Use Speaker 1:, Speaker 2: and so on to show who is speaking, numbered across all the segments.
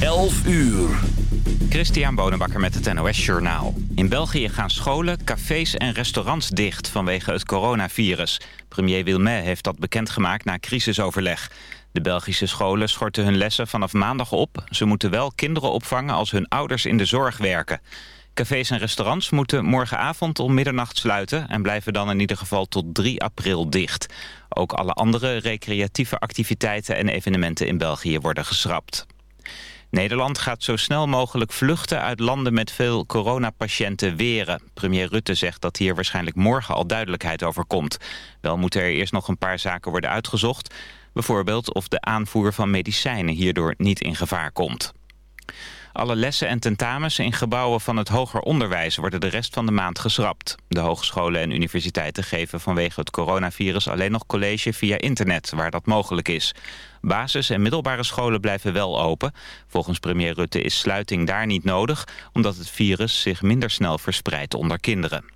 Speaker 1: 11 uur.
Speaker 2: Christian Bonenbakker met het NOS Journaal. In België gaan scholen, cafés en restaurants dicht vanwege het coronavirus. Premier Wilmet heeft dat bekendgemaakt na crisisoverleg. De Belgische scholen schorten hun lessen vanaf maandag op. Ze moeten wel kinderen opvangen als hun ouders in de zorg werken. Cafés en restaurants moeten morgenavond om middernacht sluiten... en blijven dan in ieder geval tot 3 april dicht. Ook alle andere recreatieve activiteiten en evenementen in België worden geschrapt. Nederland gaat zo snel mogelijk vluchten uit landen met veel coronapatiënten weren. Premier Rutte zegt dat hier waarschijnlijk morgen al duidelijkheid over komt. Wel moeten er eerst nog een paar zaken worden uitgezocht. Bijvoorbeeld of de aanvoer van medicijnen hierdoor niet in gevaar komt. Alle lessen en tentamens in gebouwen van het hoger onderwijs worden de rest van de maand geschrapt. De hogescholen en universiteiten geven vanwege het coronavirus alleen nog college via internet, waar dat mogelijk is. Basis- en middelbare scholen blijven wel open. Volgens premier Rutte is sluiting daar niet nodig, omdat het virus zich minder snel verspreidt onder kinderen.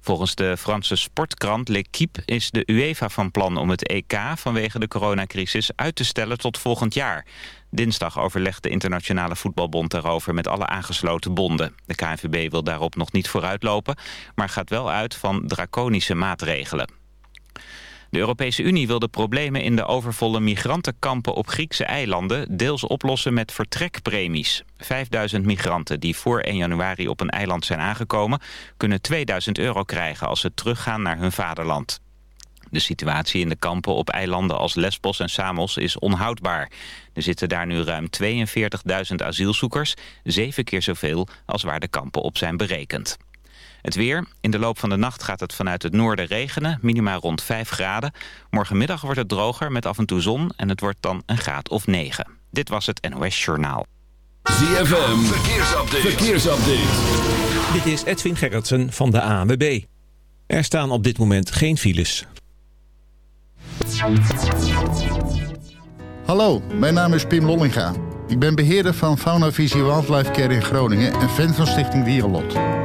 Speaker 2: Volgens de Franse sportkrant L'Equipe is de UEFA van plan om het EK vanwege de coronacrisis uit te stellen tot volgend jaar. Dinsdag overlegt de Internationale Voetbalbond daarover met alle aangesloten bonden. De KNVB wil daarop nog niet vooruitlopen, maar gaat wel uit van draconische maatregelen. De Europese Unie wil de problemen in de overvolle migrantenkampen op Griekse eilanden deels oplossen met vertrekpremies. 5000 migranten die voor 1 januari op een eiland zijn aangekomen kunnen 2000 euro krijgen als ze teruggaan naar hun vaderland. De situatie in de kampen op eilanden als Lesbos en Samos is onhoudbaar. Er zitten daar nu ruim 42.000 asielzoekers, zeven keer zoveel als waar de kampen op zijn berekend. Het weer. In de loop van de nacht gaat het vanuit het noorden regenen. Minima rond 5 graden. Morgenmiddag wordt het droger met af en toe zon. En het wordt dan een graad of 9. Dit was het NOS Journaal.
Speaker 1: ZFM. Verkeersupdate. Verkeersupdate.
Speaker 3: Dit is Edwin Gerritsen van de ANWB. Er staan op dit moment geen files.
Speaker 4: Hallo, mijn naam is Pim Lollinga. Ik ben beheerder van Fauna Visie Wildlife Care in Groningen en fan van Stichting Dierenlot.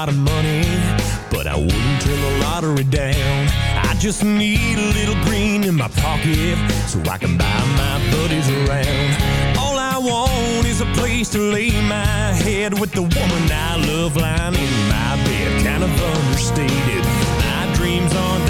Speaker 5: Lot of money, but I wouldn't turn the lottery down. I just need a little green in my pocket so I can buy my buddies around. All I want is a place to lay my head with the woman I love lying in my bed. Kind of understated. My dreams aren't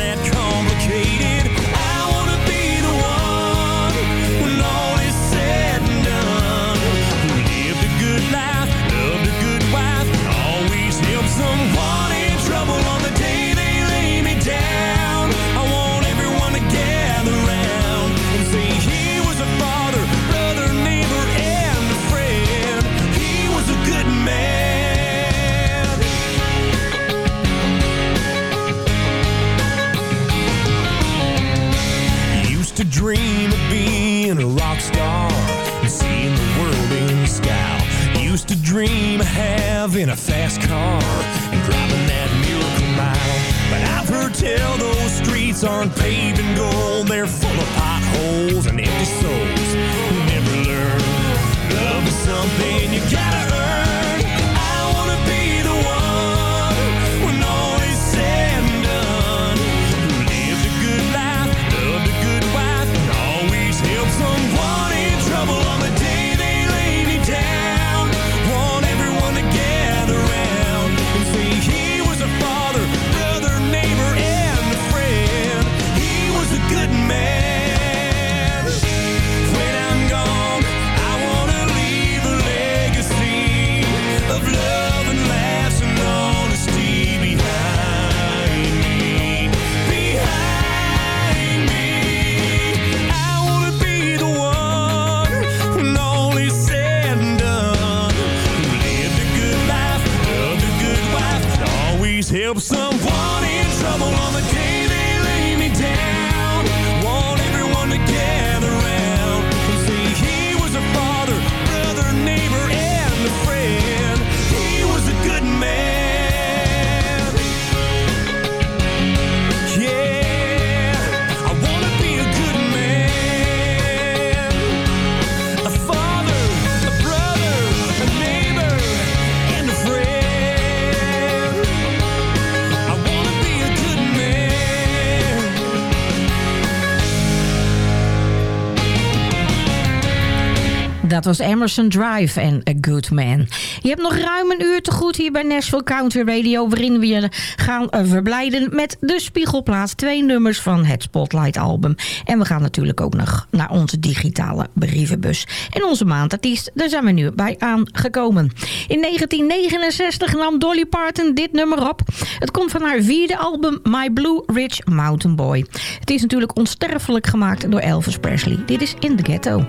Speaker 6: Dat was Emerson Drive en A Good Man. Je hebt nog ruim een uur te goed hier bij Nashville Country Radio... waarin we je gaan eh, verblijden met de Spiegelplaats. Twee nummers van het Spotlight album. En we gaan natuurlijk ook nog naar onze digitale brievenbus. En onze maandartiest, daar zijn we nu bij aangekomen. In 1969 nam Dolly Parton dit nummer op. Het komt van haar vierde album My Blue Ridge Mountain Boy. Het is natuurlijk onsterfelijk gemaakt door Elvis Presley. Dit is In the Ghetto.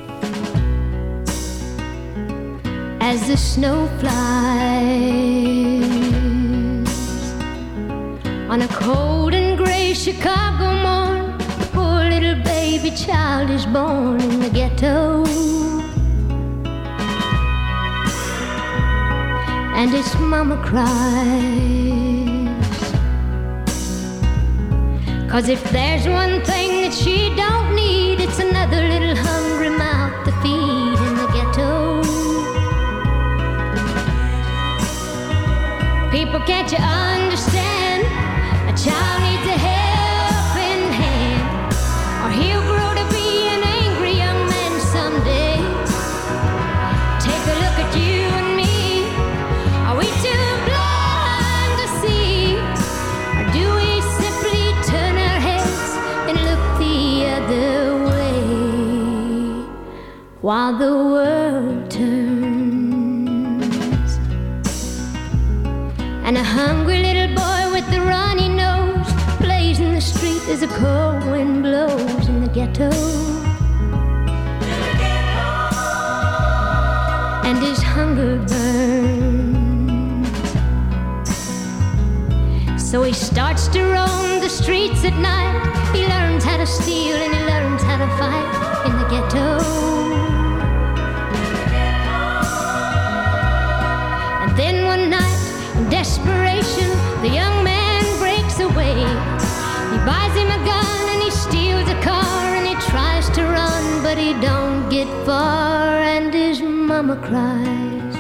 Speaker 7: As the snow flies on a cold and gray Chicago morn. Poor little baby child is born in the ghetto, and its mama cries. Cause if there's one thing that she don't need, it's another little hungry People, can't you understand? A child needs a helping hand, or he'll grow to be an angry young man someday. Take a look at you and me. Are we too blind to see, or do we simply turn our heads and look the other way while the cold wind blows in the ghetto. And his hunger burns. So he starts to roam the streets at night. He learns how to steal and he learns how to fight in the ghetto. And then one night, in desperation, the young buys him a gun and he steals a car and he tries to run, but he don't get far, and his mama cries.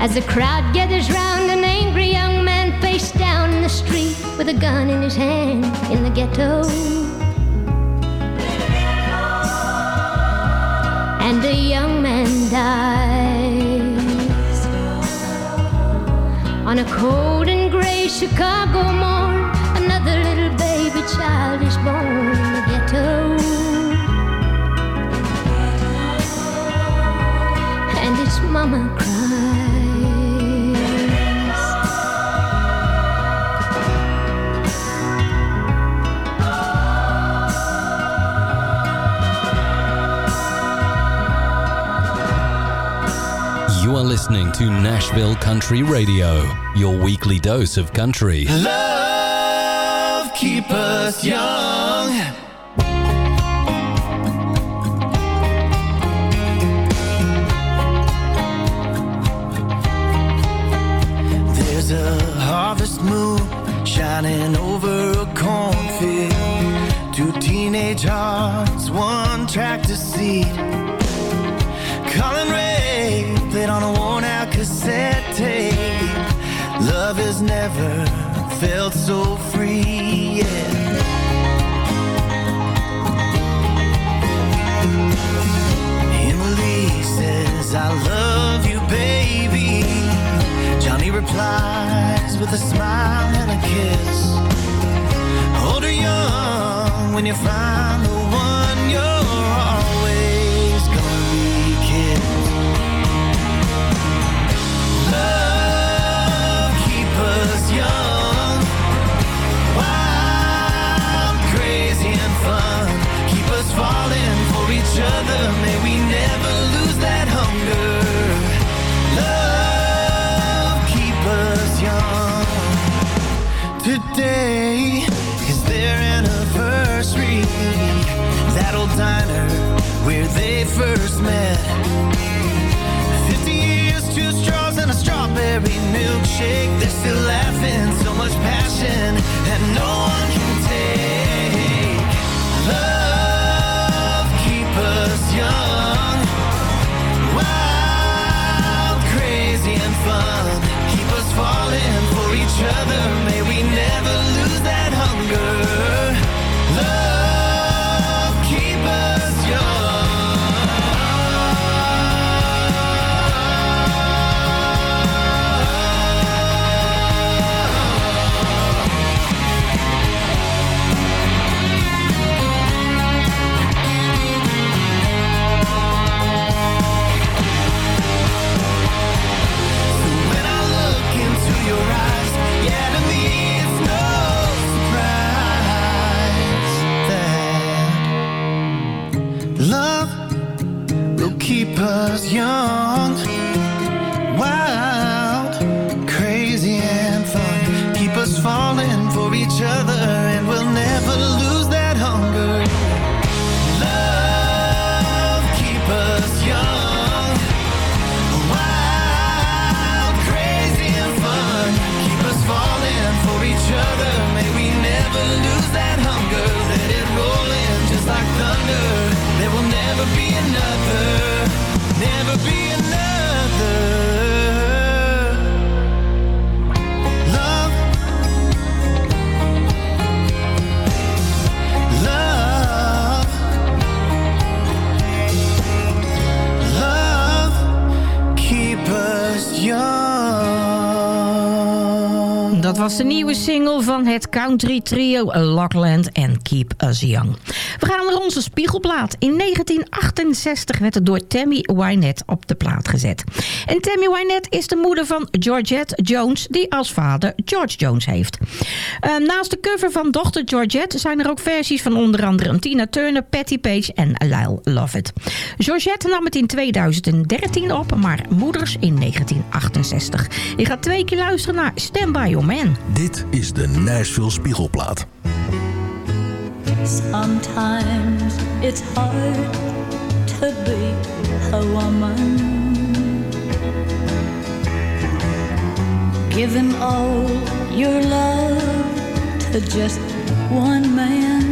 Speaker 7: As the crowd gathers round an angry young man face down in the street with a gun in his hand in the ghetto. and a young man dies on a cold and gray Chicago morn. Another little baby child is born in the ghetto, and its mama
Speaker 8: listening to Nashville Country Radio, your weekly dose of country.
Speaker 9: Love keep us young. With a smile and a kiss. Hold her young when you find the one you're Today is their anniversary. That old diner where they first met. 50 years, two straws and a strawberry milkshake. They're still laughing, so much passion that no one can take. Love keep us young, wild, crazy and fun. Keep us falling for each other. May we never
Speaker 6: van het country trio Lockland en Keep Us Young. We gaan naar onze spiegelplaat. In 1968 werd het door Tammy Wynette op de plaat gezet. En Tammy Wynette is de moeder van Georgette Jones, die als vader George Jones heeft. Uh, naast de cover van dochter Georgette zijn er ook versies van onder andere Tina Turner, Patty Page en Lyle Lovett. Georgette nam het in 2013 op, maar moeders in 1968. Je gaat twee keer luisteren naar Stand By Your Man.
Speaker 10: Dit is de Nashville Spiegelplaat.
Speaker 11: Sometimes it's hard to be a woman. Giving all your love to just one man.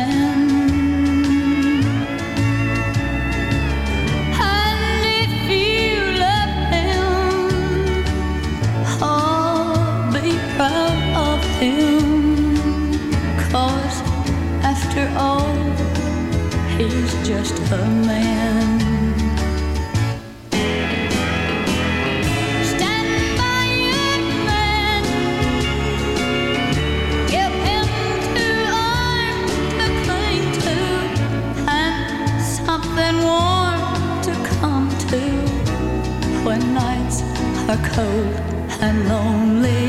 Speaker 11: To come to when nights are cold and lonely.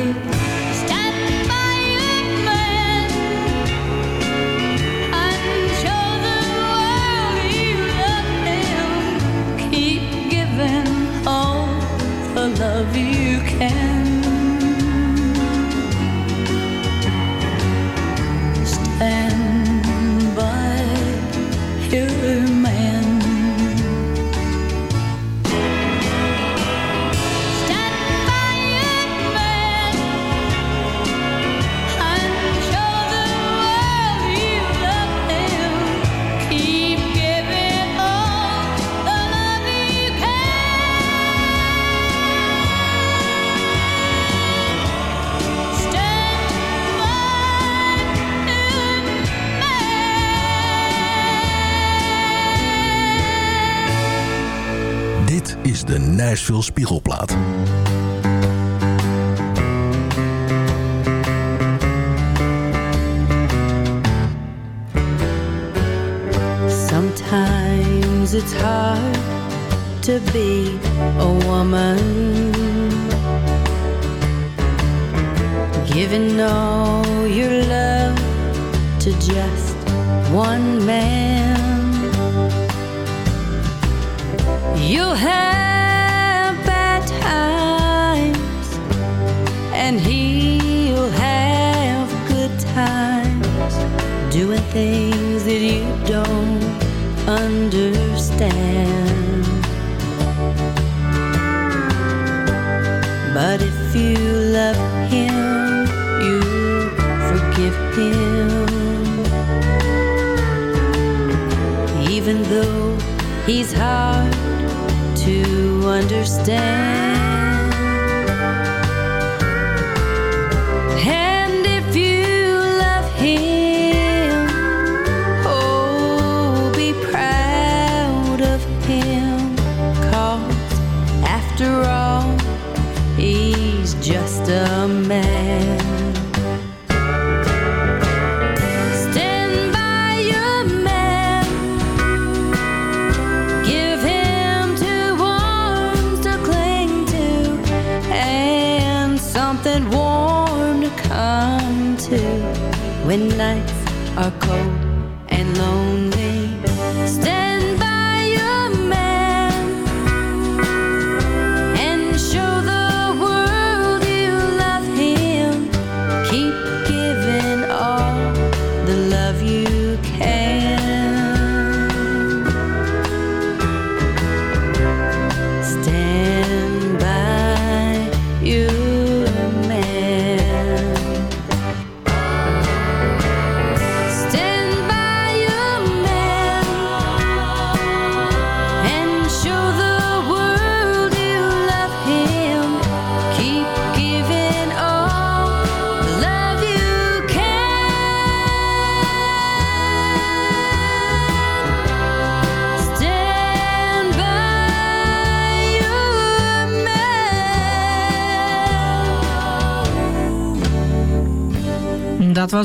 Speaker 12: When nights are cold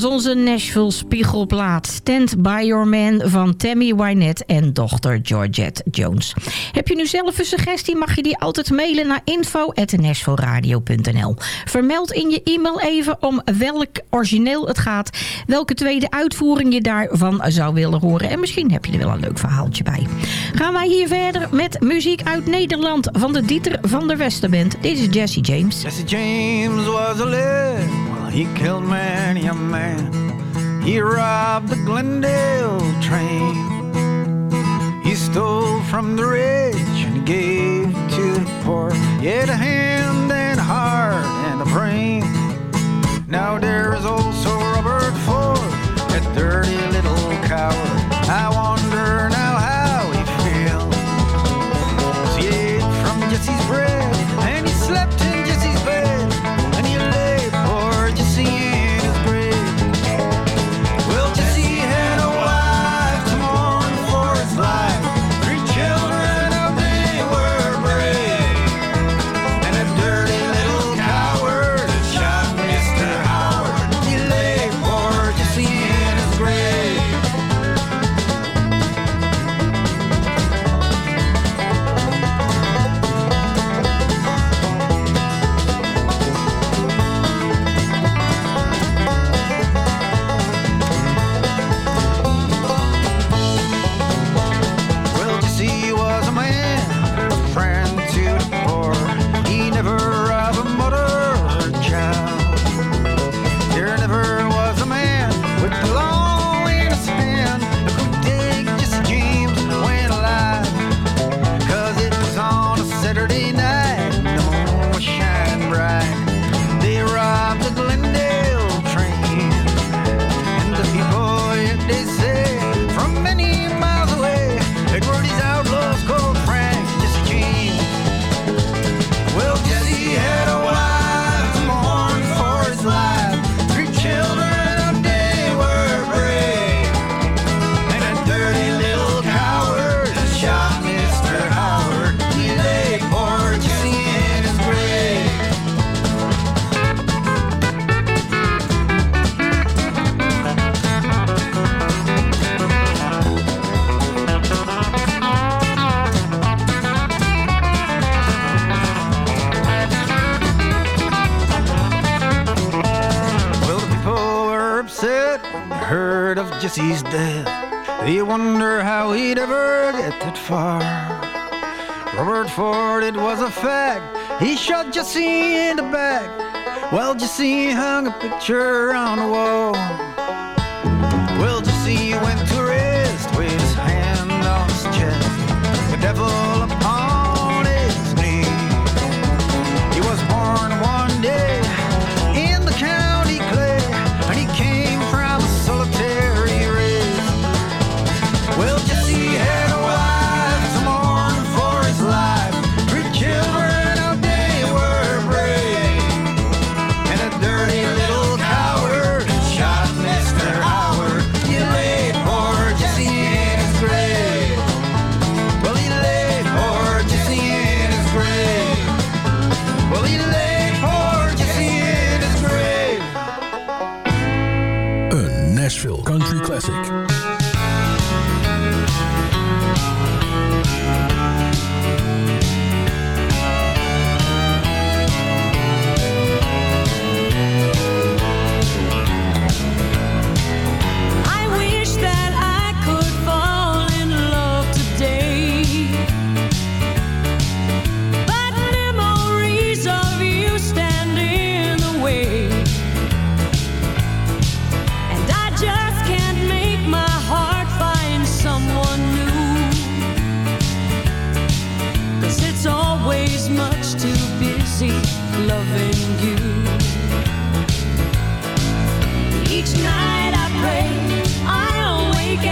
Speaker 6: was onze Nashville spiegelplaat Stand By Your Man van Tammy Wynette en dochter Georgette Jones. Heb je nu zelf een suggestie, mag je die altijd mailen naar info.nashvilleradio.nl. Vermeld in je e-mail even om welk origineel het gaat, welke tweede uitvoering je daarvan zou willen horen. En misschien heb je er wel een leuk verhaaltje bij. Gaan wij hier verder met muziek uit Nederland van de Dieter van der Westerband. Dit is Jesse James.
Speaker 13: Jesse James was a He killed many a man. He robbed the Glendale train. He stole from the rich and gave to the poor. He had a hand and a heart and a brain. Now there sees death. They wonder how he'd ever get that far. Robert Ford, it was a fact. He shot Jesse in the back while Jesse hung a picture on the wall.
Speaker 12: much too busy loving you. Each night I pray I'll wake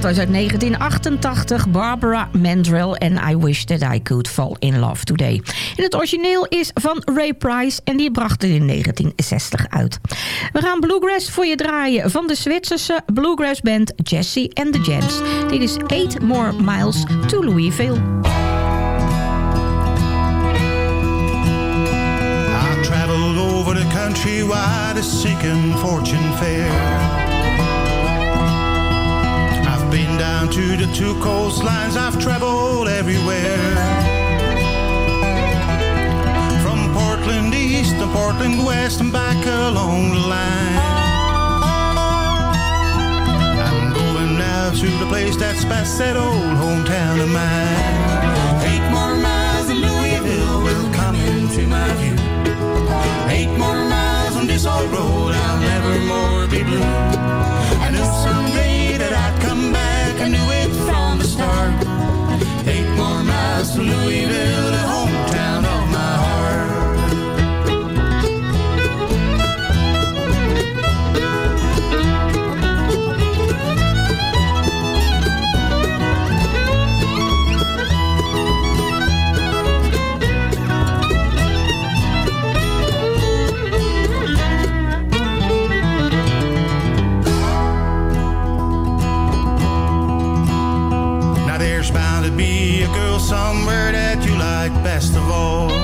Speaker 6: Dat was uit 1988, Barbara Mandrell en I Wish That I Could Fall In Love Today. En het origineel is van Ray Price en die bracht het in 1960 uit. We gaan bluegrass voor je draaien van de Zwitserse bluegrass band Jesse and the Jams. Dit is 8 More Miles to Louisville.
Speaker 14: I traveled over the country wide a seeking fortune fair. To the two coastlines, I've traveled everywhere. From Portland East to Portland West and back along the line. I'm going now to the place that's past that old hometown of mine. Eight more miles and Louisville will come into my view. Eight more miles on this old road, I'll never more be blue. I knew someday Louisville, somewhere that you like best of all.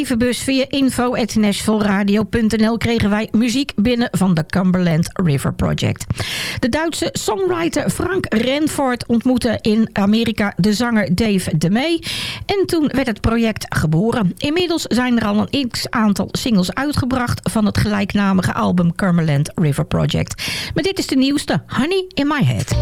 Speaker 6: Brievenbus. Via info.nashvilleradio.nl kregen wij muziek binnen van de Cumberland River Project. De Duitse songwriter Frank Renford ontmoette in Amerika de zanger Dave DeMay. En toen werd het project geboren. Inmiddels zijn er al een x-aantal singles uitgebracht van het gelijknamige album Cumberland River Project. Maar dit is de nieuwste, Honey in My Head.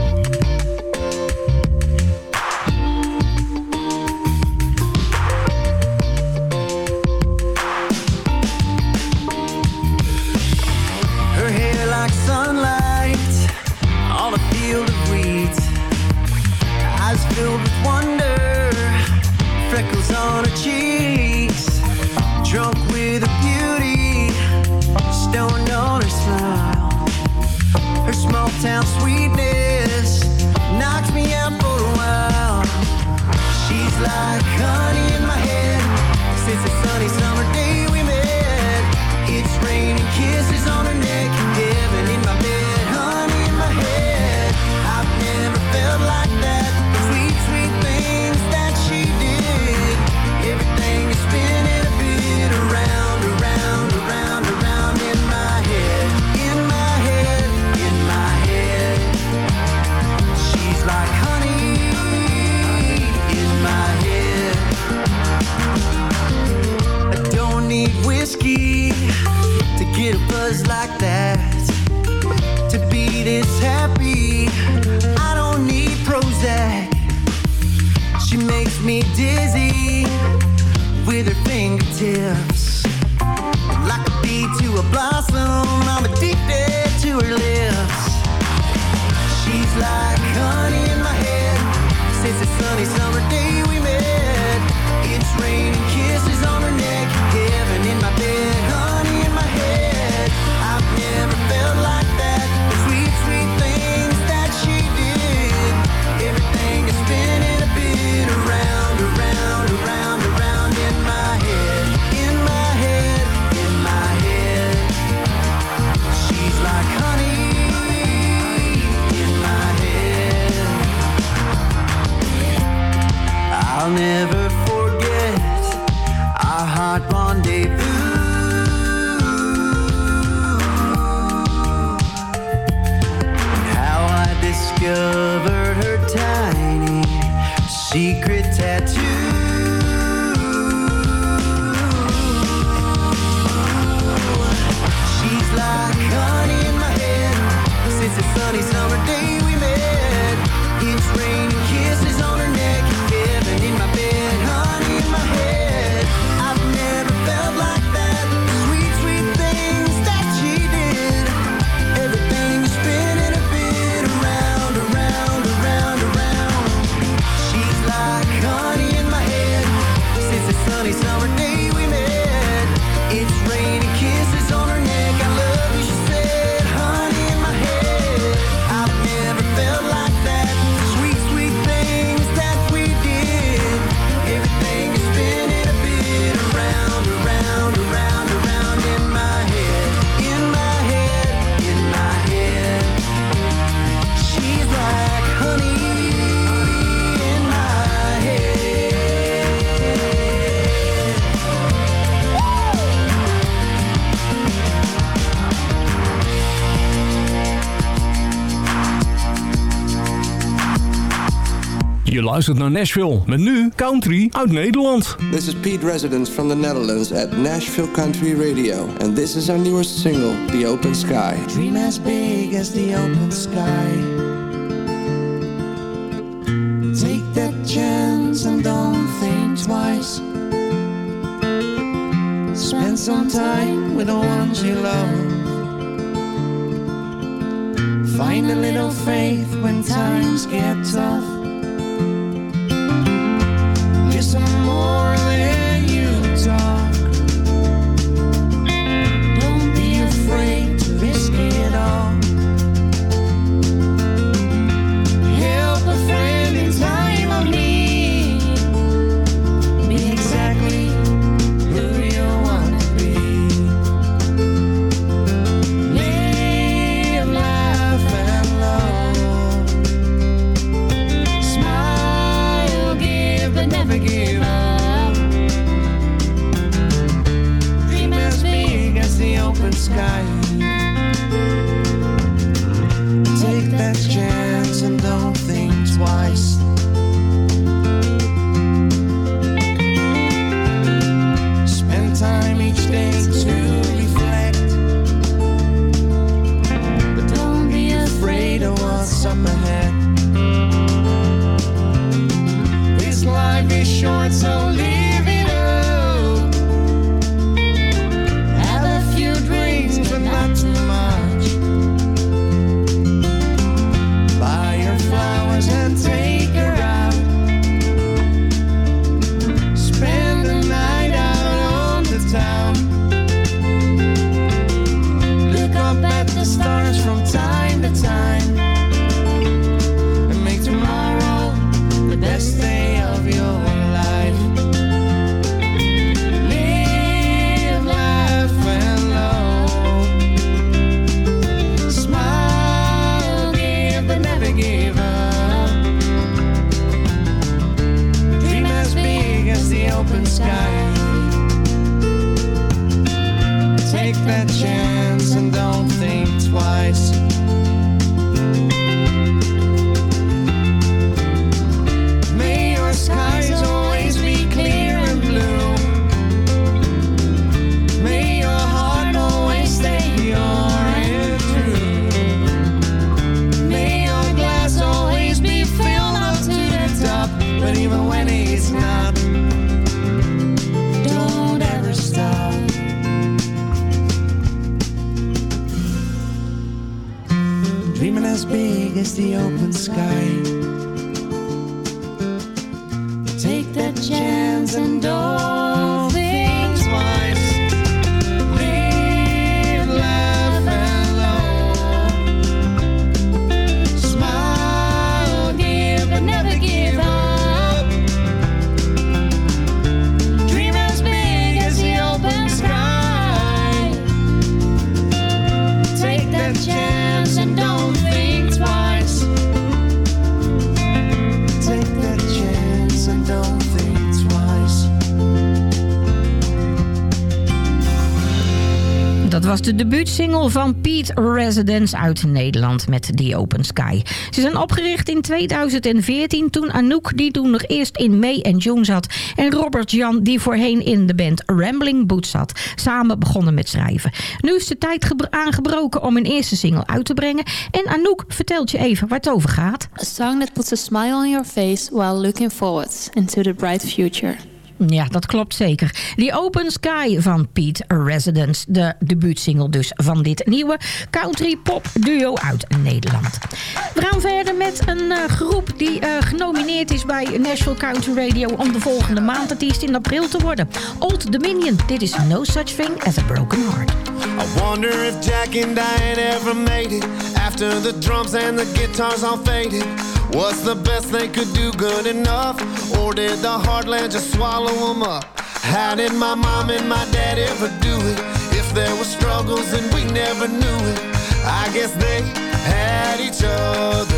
Speaker 9: on Drunk with her beauty Stoned on her smile. Her small town sweetness Knocks me out for a while. She's like
Speaker 10: naar Nashville. Met nu country uit Nederland.
Speaker 15: This is Pete Residence from the Netherlands at Nashville Country Radio. And this is our newest single, The Open Sky.
Speaker 9: Dream as big as the open sky. Take that chance and don't think twice. Spend some time with the ones you love. Find a little faith when times get tough. as big as the open sky.
Speaker 6: De debuutsingle van Pete Residence uit Nederland met The Open Sky. Ze zijn opgericht in 2014 toen Anouk, die toen nog eerst in May en June zat... en Robert Jan, die voorheen in de band Rambling Boots zat... samen begonnen met schrijven. Nu is de tijd gebro- aangebroken om een eerste single uit te brengen. En Anouk vertelt je even waar het over gaat.
Speaker 16: A song that puts a smile on your face while looking forward into the bright future.
Speaker 6: Ja, dat klopt zeker. The Open Sky van Pete Residence. De debuutsingle dus van dit nieuwe country pop duo uit Nederland. We gaan verder met een eh, groep die eh, genomineerd is bij Nashville Country Radio... om de volgende maand artiest in april te worden. Old Dominion. Dit is No Such Thing as a Broken Heart.
Speaker 17: I wonder if Jack and Diane ever made it after the drums and the guitars all faded. Was the best they could do good enough, or did the heartland just swallow them up? How did my mom and my dad ever do it? If there were struggles and we never knew it, I guess they had each other,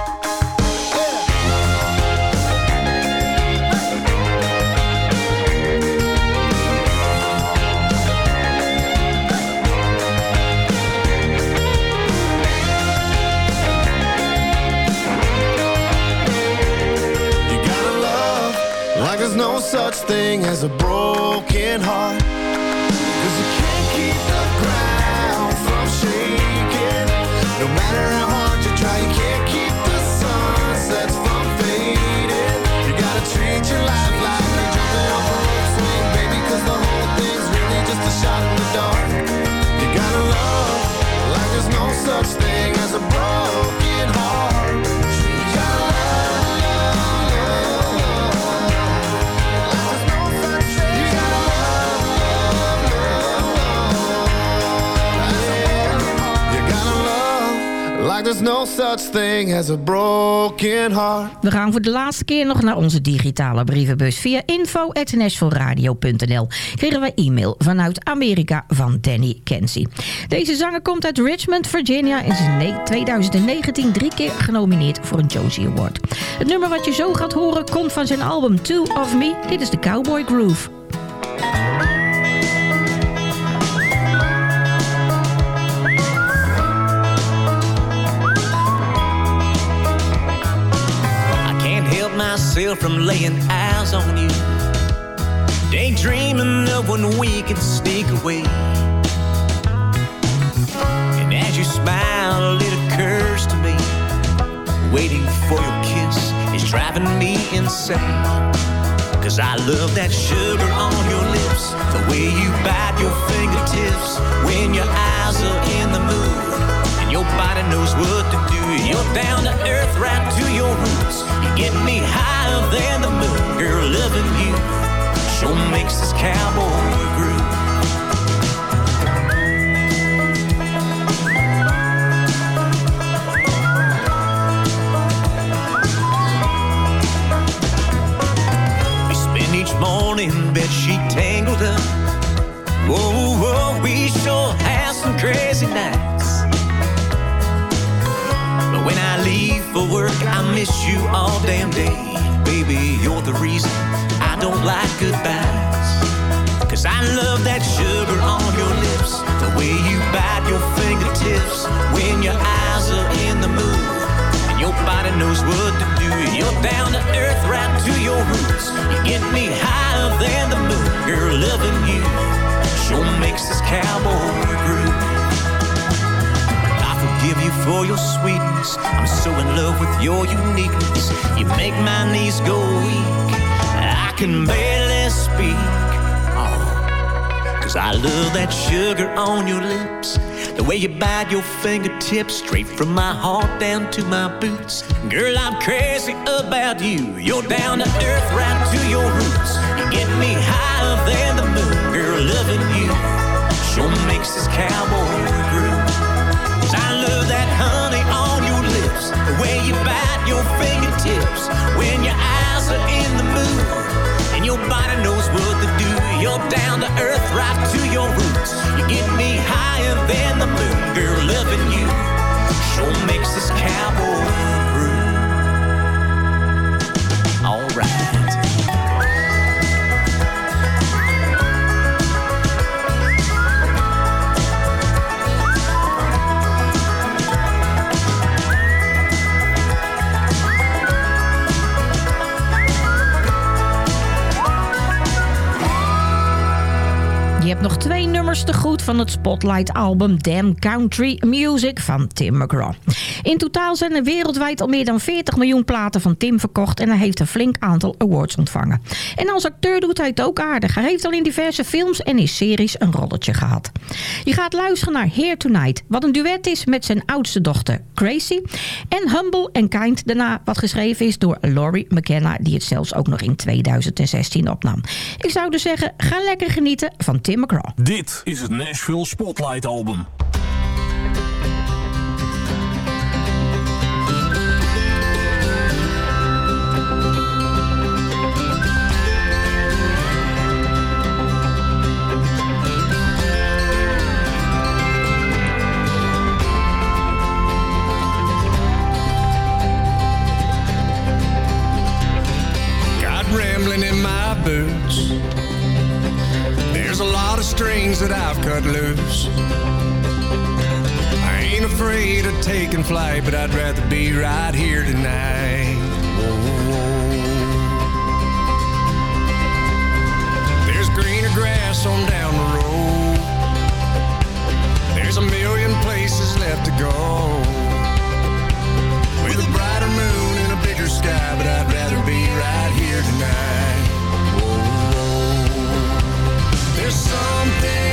Speaker 17: Such thing as a broken heart. Such thing a broken heart.
Speaker 6: We gaan voor de laatste keer nog naar onze digitale brievenbus. Via info.nashvilleradio.nl kregen wij e-mail vanuit Amerika van Danny Kenzie. Deze zanger komt uit Richmond, Virginia... en is in 2019 drie keer genomineerd voor een Josie Award. Het nummer wat je zo gaat horen komt van zijn album Two of Me. Dit is de Cowboy Groove.
Speaker 18: Myself from laying eyes on you. Daydreaming of when we could sneak away. And as you smile, it occurs to me. Waiting for your kiss is driving me insane. Cause I love that sugar on your lips, the way you bite your fingertips when your eyes are in the mood. Your body knows what to do. You're down to earth, right to your roots. You get me higher than the moon, girl, loving you. Sure makes this cowboy groove. We spend each morning bed sheet tangled up. Whoa, whoa, we sure have some crazy nights. For work, I miss you all damn day. Baby, you're the reason I don't like goodbyes. Cause I love that sugar on your lips, the way you bite your fingertips when your eyes are in the mood. And your body knows what to do. You're down to earth, right to your roots. You get me higher than the moon, girl, loving you. Sure makes this cowboy groove. Forgive you for your sweetness. I'm so in love with your uniqueness. You make my knees go weak. I can barely speak. Oh, cause I love that sugar on your lips. The way you bite your fingertips straight from my heart down to my boots. Girl, I'm crazy about you. You're down to earth, right to your roots. You get me higher than the moon. Girl, loving you sure makes this cowboy you bite your fingertips when your eyes are in the mood and your body knows what to do. You're down to earth, right to your roots. You get me higher than the moon, girl, loving you sure makes this cowboy groove. All right.
Speaker 6: Nog twee nummers te goed van het Spotlight-album Damn Country Music van Tim McGraw. In totaal zijn er wereldwijd al meer dan 40 miljoen platen van Tim verkocht en hij heeft een flink aantal awards ontvangen. En als acteur doet hij het ook aardig. Hij heeft al in diverse films en in series een rolletje gehad. Je gaat luisteren naar Here Tonight, wat een duet is met zijn oudste dochter Gracie. En Humble and Kind, daarna wat geschreven is door Laurie McKenna, die het zelfs ook nog in 2016 opnam. Ik zou dus zeggen, ga lekker genieten van Tim McGraw.
Speaker 10: Dit is het Nashville Spotlight Album.
Speaker 13: Boots. There's a lot of strings that I've cut loose. I ain't afraid of taking flight, but I'd rather be right here tonight. Whoa. There's greener grass on down the road. There's a million places left to go. With a brighter moon and a bigger sky, but I'd rather be right here tonight. Something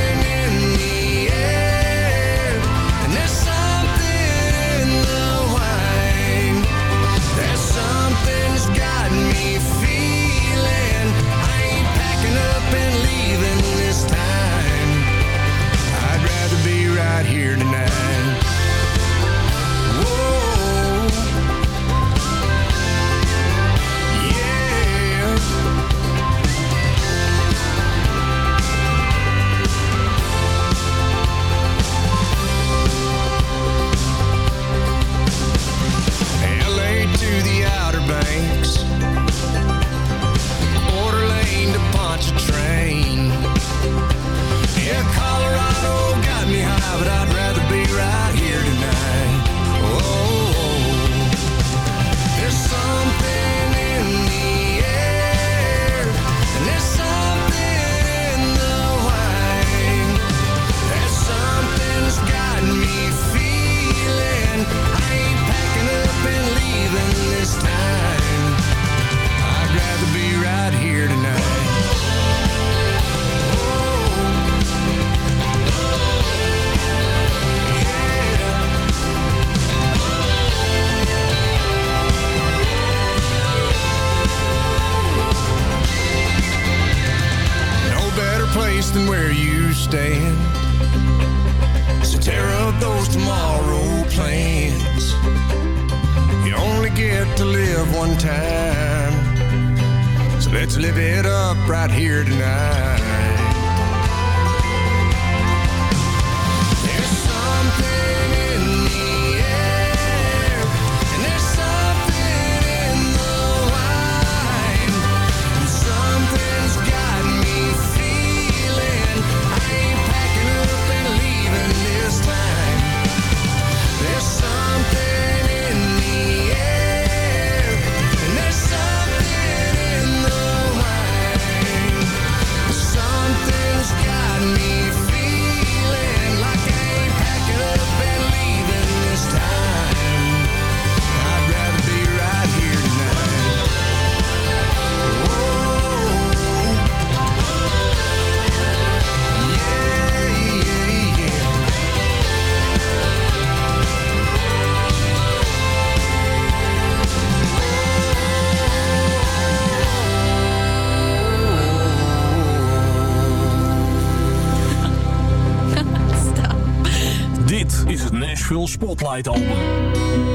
Speaker 13: Wide。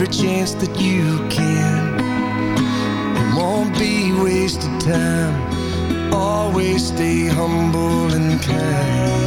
Speaker 13: every chance that you can. It won't be wasted time. Always stay humble and kind.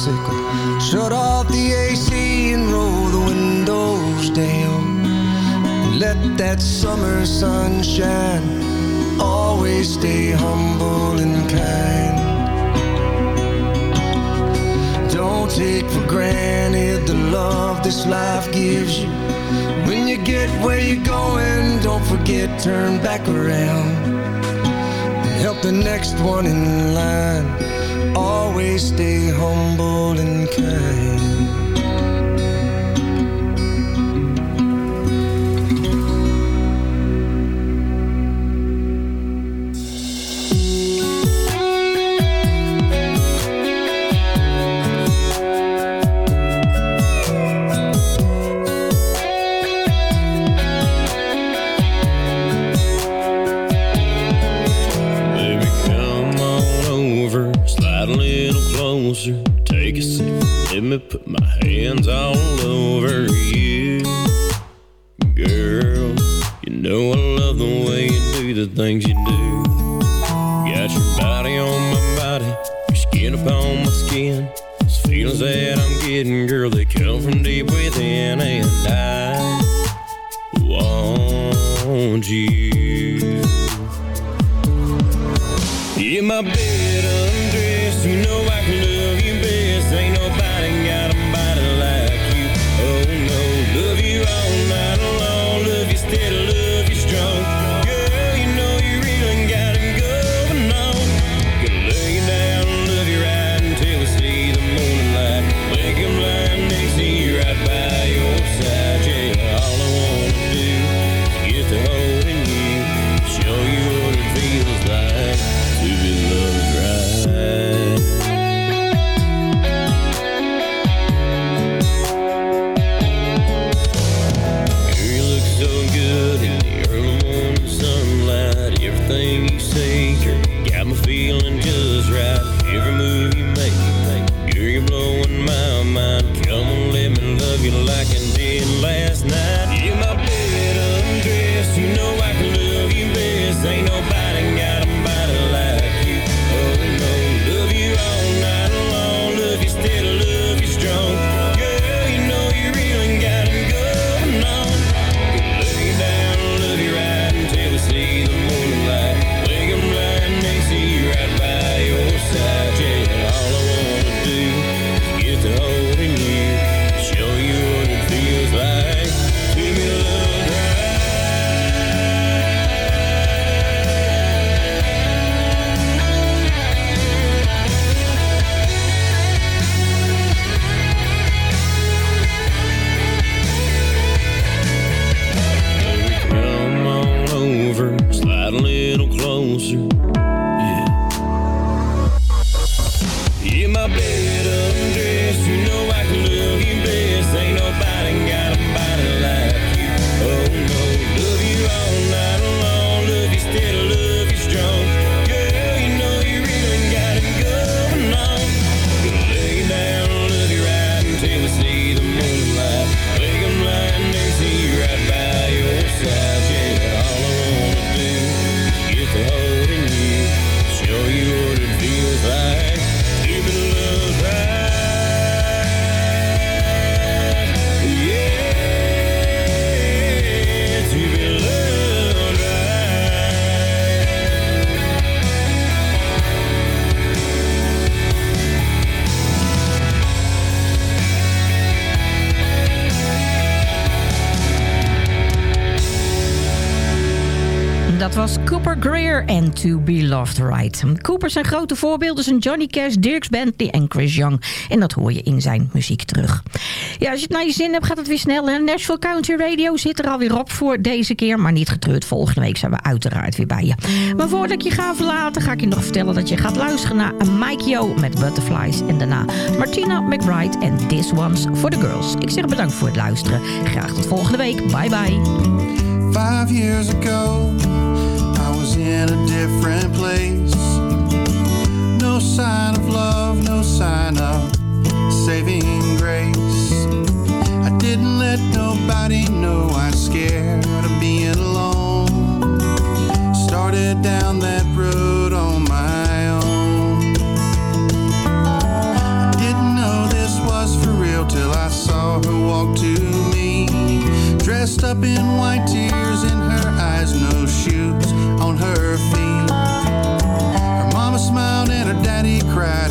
Speaker 13: bicycle Shut off the AC and roll the windows down. Let that summer sunshine Always stay humble and kind. Don't take for granted the love this life gives you. When you get where you're going Don't forget, turn back around. And Help the next one in line. Always stay humble and kind.
Speaker 5: Me put my hands all over you. Girl, you know I love the way you do the things you do.
Speaker 6: En To Be Loved Right. Cooper zijn grote voorbeelden zijn Johnny Cash, Dirks Bentley en Chris Young. En dat hoor je in zijn muziek terug. Ja, als je het naar je zin hebt, gaat het weer snel. Hè? Nashville Country Radio zit er alweer op voor deze keer. Maar niet getreurd, volgende week zijn we uiteraard weer bij je. Maar voordat ik je ga verlaten, ga ik je nog vertellen dat je gaat luisteren naar Mike Yo met Butterflies. En daarna Martina McBride en This One's for the Girls. Ik zeg bedankt voor het luisteren. Graag tot volgende week. Bye bye.
Speaker 14: Five years ago, was in a different place. No sign of love, no sign of saving grace. I didn't let nobody know I was scared of being alone. Started down that road on my own. I didn't know this was for real till I saw her walk to me. Dressed up in white tears in her feet. Her mama smiled and her daddy cried